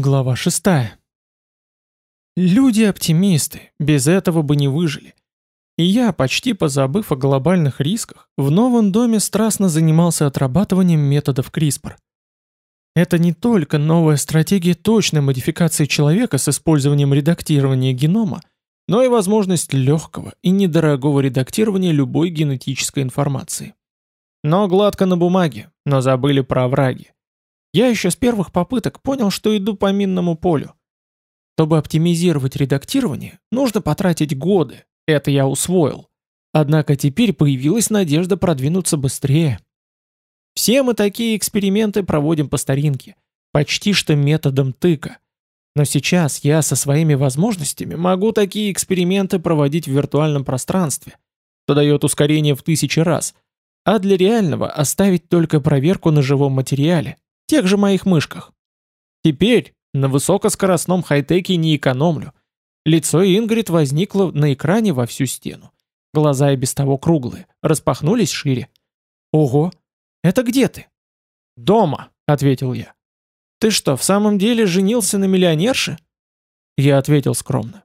Глава 6. Люди-оптимисты, без этого бы не выжили. И я, почти позабыв о глобальных рисках, в новом доме страстно занимался отрабатыванием методов CRISPR. Это не только новая стратегия точной модификации человека с использованием редактирования генома, но и возможность легкого и недорогого редактирования любой генетической информации. Но гладко на бумаге, но забыли про овраги. Я еще с первых попыток понял, что иду по минному полю. Чтобы оптимизировать редактирование, нужно потратить годы, это я усвоил. Однако теперь появилась надежда продвинуться быстрее. Все мы такие эксперименты проводим по старинке, почти что методом тыка. Но сейчас я со своими возможностями могу такие эксперименты проводить в виртуальном пространстве, что дает ускорение в тысячи раз, а для реального оставить только проверку на живом материале, тех же моих мышках. Теперь на высокоскоростном хай-теке не экономлю. Лицо Ингрид возникло на экране во всю стену. Глаза и без того круглые, распахнулись шире. «Ого! Это где ты?» «Дома», — ответил я. «Ты что, в самом деле женился на миллионерше?» Я ответил скромно.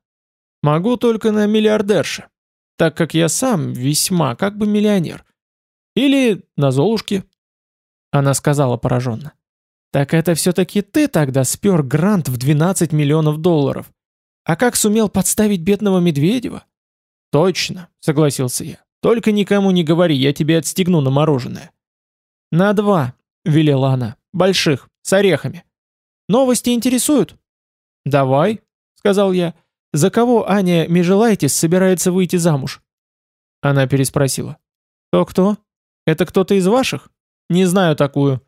«Могу только на миллиардерше, так как я сам весьма как бы миллионер. Или на Золушке». Она сказала пораженно. Так это все-таки ты тогда спер грант в 12 миллионов долларов. А как сумел подставить бедного Медведева? Точно, согласился я. Только никому не говори, я тебе отстегну на мороженое. На два, велела она, больших, с орехами. Новости интересуют? Давай, сказал я. За кого Аня Межелайтис собирается выйти замуж? Она переспросила. Кто-кто? Это кто-то из ваших? Не знаю такую.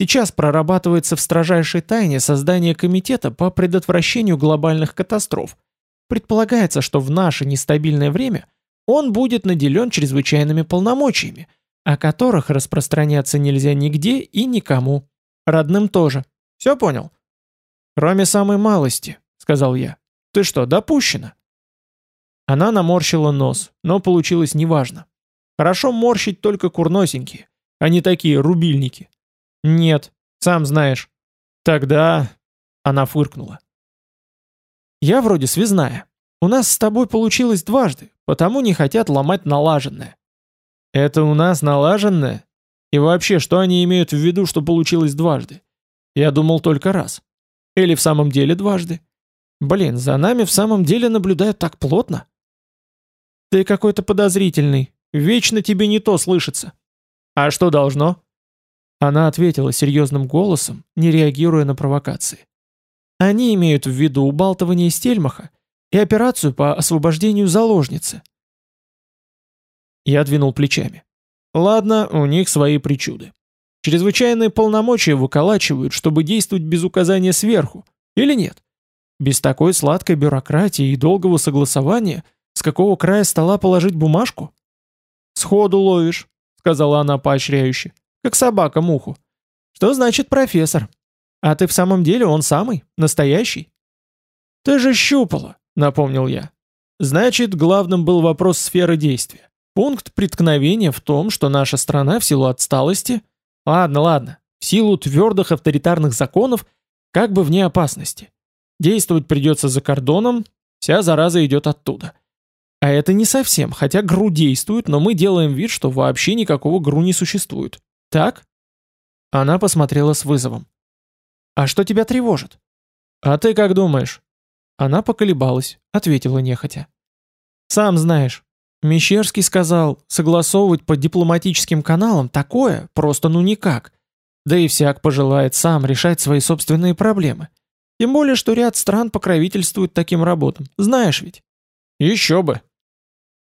Сейчас прорабатывается в строжайшей тайне создание комитета по предотвращению глобальных катастроф. Предполагается, что в наше нестабильное время он будет наделен чрезвычайными полномочиями, о которых распространяться нельзя нигде и никому. Родным тоже. Все понял? Кроме самой малости, сказал я. Ты что, допущена? Она наморщила нос, но получилось неважно. Хорошо морщить только курносенькие, а не такие рубильники. «Нет, сам знаешь». «Тогда...» Она фыркнула. «Я вроде связная. У нас с тобой получилось дважды, потому не хотят ломать налаженное». «Это у нас налаженное? И вообще, что они имеют в виду, что получилось дважды? Я думал только раз. Или в самом деле дважды? Блин, за нами в самом деле наблюдают так плотно». «Ты какой-то подозрительный. Вечно тебе не то слышится». «А что должно?» Она ответила серьезным голосом, не реагируя на провокации. Они имеют в виду убалтывание Стельмаха и операцию по освобождению заложницы. Я двинул плечами. Ладно, у них свои причуды. Чрезвычайные полномочия выколачивают, чтобы действовать без указания сверху. Или нет? Без такой сладкой бюрократии и долгого согласования, с какого края стола положить бумажку? «Сходу ловишь», — сказала она поощряюще как собака муху. Что значит профессор? А ты в самом деле он самый, настоящий? Ты же щупала, напомнил я. Значит, главным был вопрос сферы действия. Пункт преткновения в том, что наша страна в силу отсталости... Ладно, ладно, в силу твердых авторитарных законов, как бы вне опасности. Действовать придется за кордоном, вся зараза идет оттуда. А это не совсем, хотя ГРУ действует, но мы делаем вид, что вообще никакого ГРУ не существует. Так? Она посмотрела с вызовом. А что тебя тревожит? А ты как думаешь? Она поколебалась, ответила нехотя. Сам знаешь, Мещерский сказал, согласовывать по дипломатическим каналам такое просто ну никак. Да и всяк пожелает сам решать свои собственные проблемы. Тем более, что ряд стран покровительствует таким работам. Знаешь ведь? Еще бы.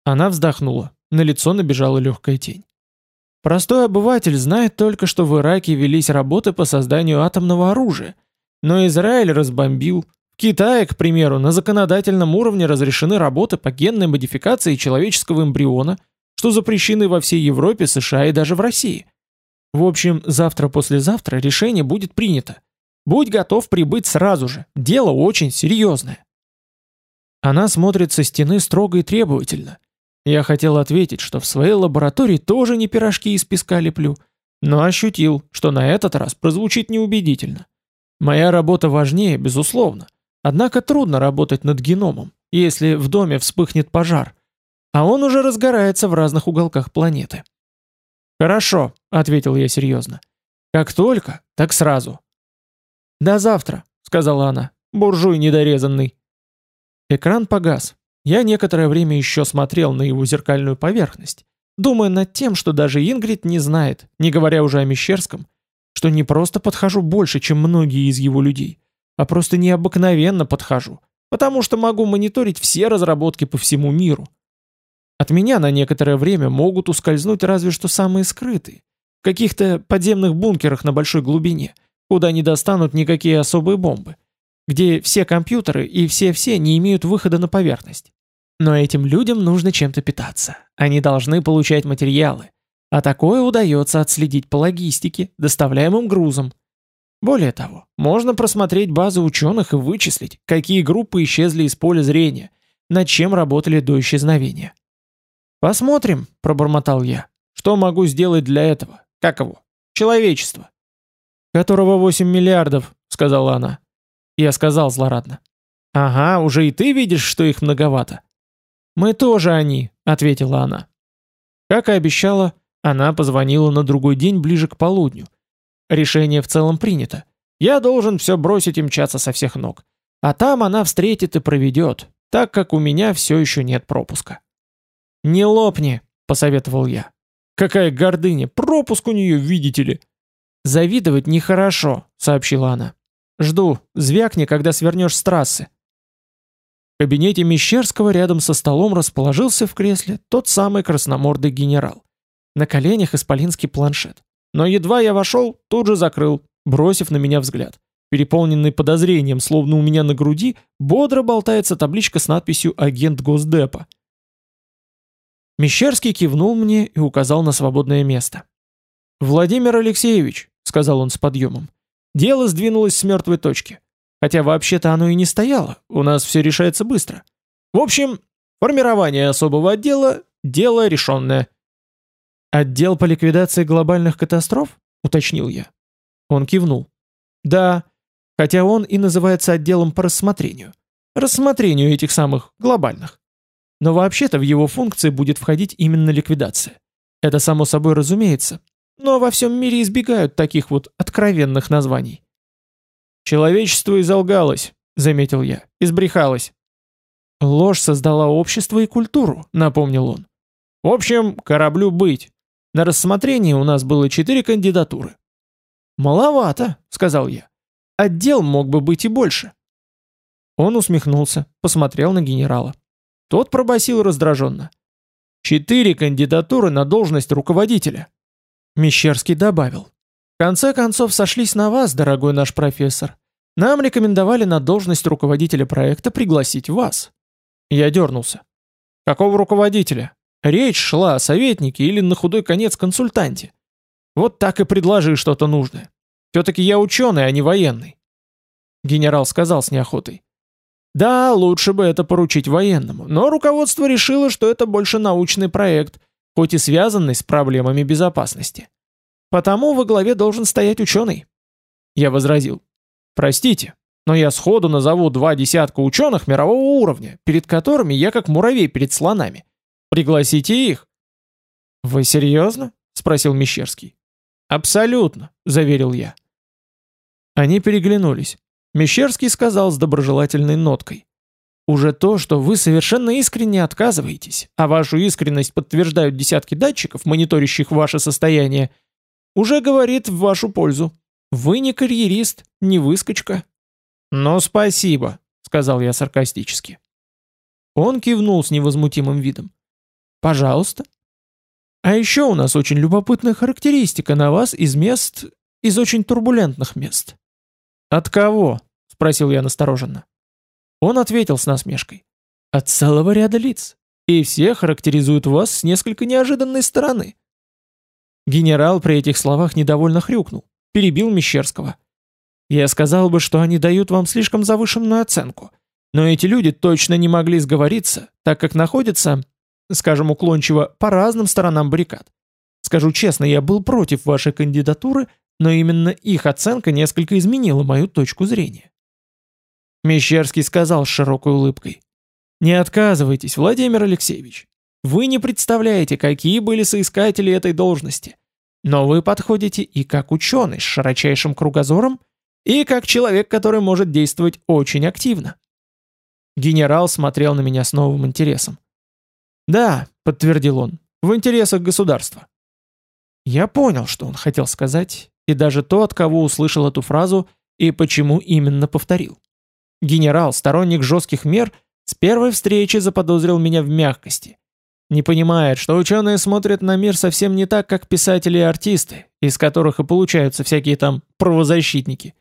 Она вздохнула. На лицо набежала легкая тень. Простой обыватель знает только, что в Ираке велись работы по созданию атомного оружия, но Израиль разбомбил. В Китае, к примеру, на законодательном уровне разрешены работы по генной модификации человеческого эмбриона, что запрещены во всей Европе, США и даже в России. В общем, завтра-послезавтра решение будет принято. Будь готов прибыть сразу же, дело очень серьезное. Она смотрит со стены строго и требовательно, я хотел ответить, что в своей лаборатории тоже не пирожки из песка леплю, но ощутил, что на этот раз прозвучит неубедительно. Моя работа важнее, безусловно. Однако трудно работать над геномом, если в доме вспыхнет пожар, а он уже разгорается в разных уголках планеты. «Хорошо», — ответил я серьезно. «Как только, так сразу». «До завтра», — сказала она, — «буржуй недорезанный». Экран погас. Я некоторое время еще смотрел на его зеркальную поверхность, думая над тем, что даже Ингрид не знает, не говоря уже о Мещерском, что не просто подхожу больше, чем многие из его людей, а просто необыкновенно подхожу, потому что могу мониторить все разработки по всему миру. От меня на некоторое время могут ускользнуть разве что самые скрытые, в каких-то подземных бункерах на большой глубине, куда не достанут никакие особые бомбы, где все компьютеры и все-все не имеют выхода на поверхность. Но этим людям нужно чем-то питаться. Они должны получать материалы. А такое удается отследить по логистике, доставляемым грузам. Более того, можно просмотреть базы ученых и вычислить, какие группы исчезли из поля зрения, над чем работали до исчезновения. «Посмотрим», — пробормотал я. «Что могу сделать для этого? Как его? Человечество». «Которого 8 миллиардов», — сказала она. Я сказал злорадно. «Ага, уже и ты видишь, что их многовато». «Мы тоже они», — ответила она. Как и обещала, она позвонила на другой день ближе к полудню. Решение в целом принято. Я должен все бросить и мчаться со всех ног. А там она встретит и проведет, так как у меня все еще нет пропуска. «Не лопни», — посоветовал я. «Какая гордыня! Пропуск у нее, видите ли!» «Завидовать нехорошо», — сообщила она. «Жду. Звякни, когда свернешь с трассы». В кабинете Мещерского рядом со столом расположился в кресле тот самый красномордый генерал. На коленях исполинский планшет. Но едва я вошел, тут же закрыл, бросив на меня взгляд. Переполненный подозрением, словно у меня на груди, бодро болтается табличка с надписью «Агент Госдепа». Мещерский кивнул мне и указал на свободное место. «Владимир Алексеевич», — сказал он с подъемом, — «дело сдвинулось с мертвой точки. Хотя вообще-то оно и не стояло, у нас все решается быстро. В общем, формирование особого отдела — дело решенное». «Отдел по ликвидации глобальных катастроф?» — уточнил я. Он кивнул. «Да, хотя он и называется отделом по рассмотрению. Рассмотрению этих самых глобальных. Но вообще-то в его функции будет входить именно ликвидация. Это само собой разумеется. Но во всем мире избегают таких вот откровенных названий. «Человечество изолгалось», — заметил я, — «избрехалось». «Ложь создала общество и культуру», — напомнил он. «В общем, кораблю быть. На рассмотрении у нас было четыре кандидатуры». «Маловато», — сказал я. «Отдел мог бы быть и больше». Он усмехнулся, посмотрел на генерала. Тот пробасил раздраженно. «Четыре кандидатуры на должность руководителя». Мещерский добавил. «В конце концов сошлись на вас, дорогой наш профессор. Нам рекомендовали на должность руководителя проекта пригласить вас». Я дернулся. «Какого руководителя? Речь шла о советнике или на худой конец консультанте. Вот так и предложи что-то нужное. Все-таки я ученый, а не военный». Генерал сказал с неохотой. Да, лучше бы это поручить военному, но руководство решило, что это больше научный проект, хоть и связанный с проблемами безопасности. Потому во главе должен стоять ученый. Я возразил. Простите, но я сходу назову два десятка ученых мирового уровня, перед которыми я как муравей перед слонами. Пригласите их. Вы серьезно? Спросил Мещерский. Абсолютно, заверил я. Они переглянулись. Мещерский сказал с доброжелательной ноткой. «Уже то, что вы совершенно искренне отказываетесь, а вашу искренность подтверждают десятки датчиков, мониторящих ваше состояние, уже говорит в вашу пользу. Вы не карьерист, не выскочка». «Ну, спасибо», — сказал я саркастически. Он кивнул с невозмутимым видом. «Пожалуйста». «А еще у нас очень любопытная характеристика на вас из мест, из очень турбулентных мест. «От кого?» — спросил я настороженно. Он ответил с насмешкой. «От целого ряда лиц. И все характеризуют вас с несколько неожиданной стороны». Генерал при этих словах недовольно хрюкнул, перебил Мещерского. «Я сказал бы, что они дают вам слишком завышенную оценку, но эти люди точно не могли сговориться, так как находятся, скажем уклончиво, по разным сторонам баррикад. Скажу честно, я был против вашей кандидатуры, но именно их оценка несколько изменила мою точку зрения. Мещерский сказал с широкой улыбкой. «Не отказывайтесь, Владимир Алексеевич. Вы не представляете, какие были соискатели этой должности. Но вы подходите и как ученый с широчайшим кругозором, и как человек, который может действовать очень активно». Генерал смотрел на меня с новым интересом. «Да», — подтвердил он, — «в интересах государства». Я понял, что он хотел сказать, и даже то, от кого услышал эту фразу и почему именно повторил. Генерал, сторонник жестких мер, с первой встречи заподозрил меня в мягкости. Не понимает, что ученые смотрят на мир совсем не так, как писатели и артисты, из которых и получаются всякие там правозащитники.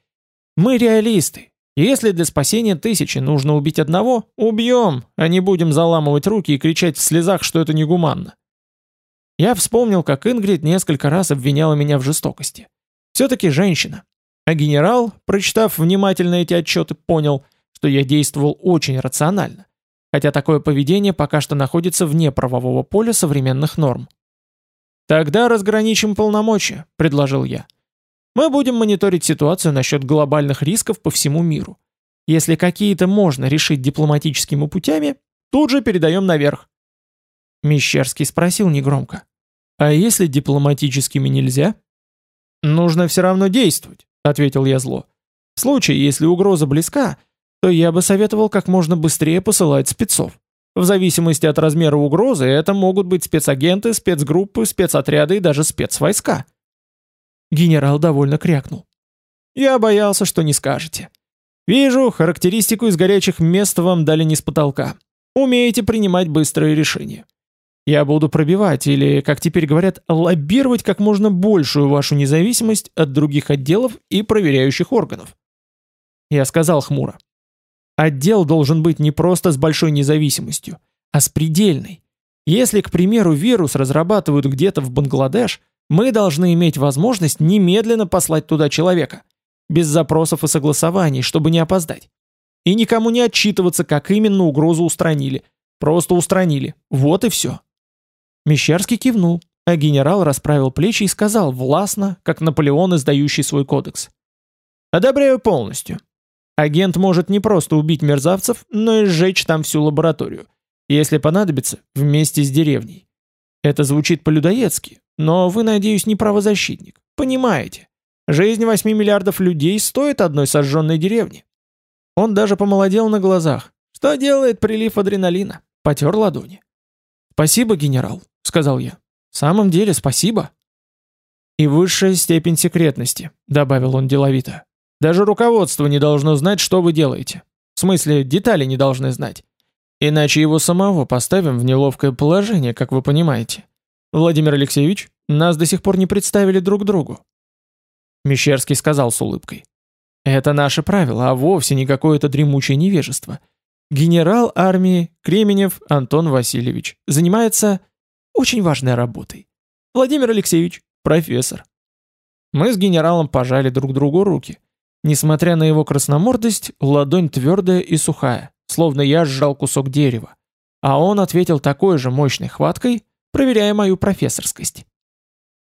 Мы реалисты. Если для спасения тысячи нужно убить одного, убьем, а не будем заламывать руки и кричать в слезах, что это негуманно. Я вспомнил, как Ингрид несколько раз обвиняла меня в жестокости. Все-таки женщина. А генерал, прочитав внимательно эти отчеты, понял, что я действовал очень рационально, хотя такое поведение пока что находится вне правового поля современных норм. «Тогда разграничим полномочия», — предложил я. «Мы будем мониторить ситуацию насчет глобальных рисков по всему миру. Если какие-то можно решить дипломатическими путями, тут же передаем наверх». Мещерский спросил негромко. «А если дипломатическими нельзя?» «Нужно все равно действовать», — ответил я зло. «В случае, если угроза близка, то я бы советовал как можно быстрее посылать спецов. В зависимости от размера угрозы это могут быть спецагенты, спецгруппы, спецотряды и даже спецвойска». Генерал довольно крякнул. «Я боялся, что не скажете. Вижу, характеристику из горячих мест вам дали не с потолка. Умеете принимать быстрые решения. Я буду пробивать или, как теперь говорят, лоббировать как можно большую вашу независимость от других отделов и проверяющих органов. Я сказал хмуро. Отдел должен быть не просто с большой независимостью, а с предельной. Если, к примеру, вирус разрабатывают где-то в Бангладеш, мы должны иметь возможность немедленно послать туда человека, без запросов и согласований, чтобы не опоздать. И никому не отчитываться, как именно угрозу устранили. Просто устранили. Вот и все. Мещерский кивнул, а генерал расправил плечи и сказал властно, как Наполеон, издающий свой кодекс. «Одобряю полностью. Агент может не просто убить мерзавцев, но и сжечь там всю лабораторию, если понадобится, вместе с деревней. Это звучит по-людоедски, но вы, надеюсь, не правозащитник. Понимаете, жизнь 8 миллиардов людей стоит одной сожженной деревни. Он даже помолодел на глазах. Что делает прилив адреналина? Потер ладони. «Спасибо, генерал», — сказал я. «В самом деле спасибо». «И высшая степень секретности», — добавил он деловито. «Даже руководство не должно знать, что вы делаете. В смысле, детали не должны знать. Иначе его самого поставим в неловкое положение, как вы понимаете. Владимир Алексеевич, нас до сих пор не представили друг другу». Мещерский сказал с улыбкой. «Это наше правило, а вовсе не какое-то дремучее невежество. Генерал армии Кременев Антон Васильевич занимается очень важной работой. Владимир Алексеевич, профессор. Мы с генералом пожали друг другу руки. Несмотря на его красномордость, ладонь твердая и сухая, словно я сжал кусок дерева. А он ответил такой же мощной хваткой, проверяя мою профессорскость.